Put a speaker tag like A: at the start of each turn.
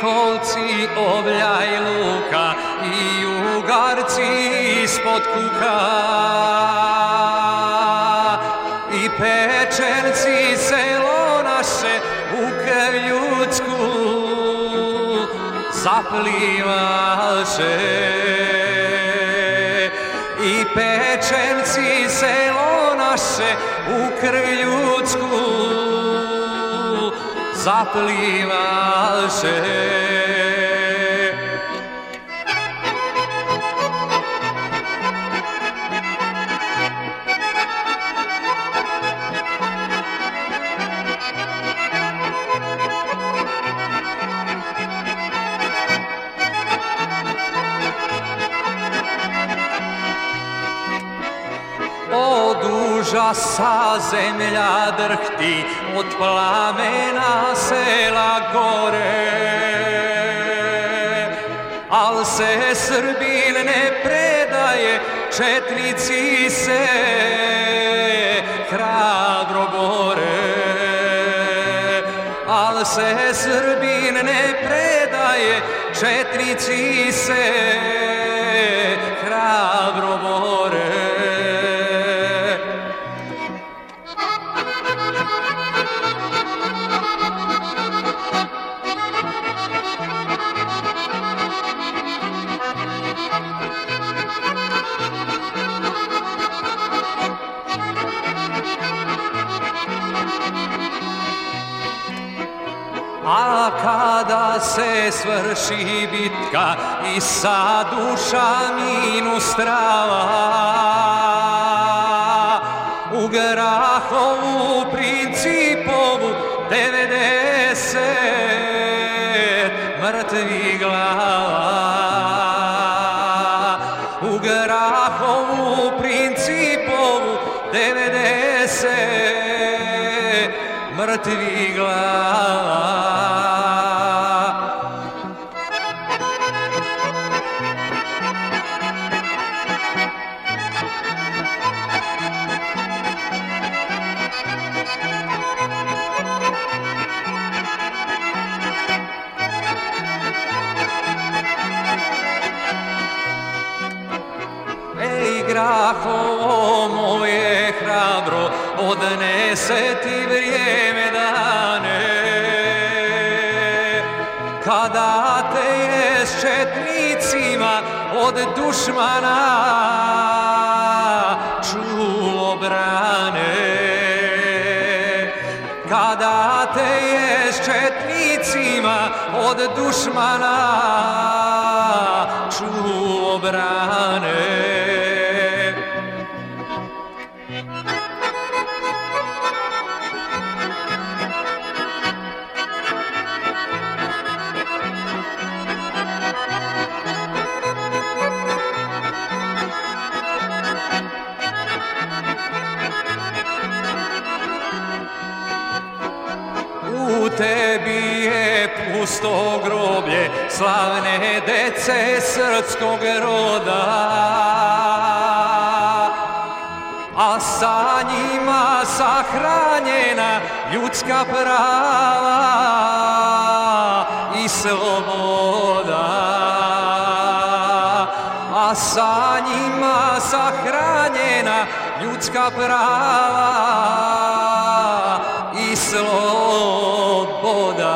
A: kovci obljaj luka i ugarci ispod kuka. I pečerci selo naše u ljudsku zaplivaše. I pečerci selo naše u krv ljudsku zaplim al Oh užasa zemlja drhti, od plamena sela gore. Al se Srbin ne predaje, četnici se hrabro bore. Al se Srbin ne predaje, četnici se hrabro bore. A kada se svrši bitka i sa duša minus trava U Grahovu principovu 90 mrtvih glava. U Grahovu principovu 90 mrtvih glava. grafo odnese ti vrijeme dane. Kada te je s četnicima od dušmana čulo brane. Kada te je s četnicima od dušmana čulo brane. Tebi je pusto groblje slavne dece srpskog roda a sa njima sahranjena ljudska prava i sloboda. A sa njima sahranjena ljudska prava Boda.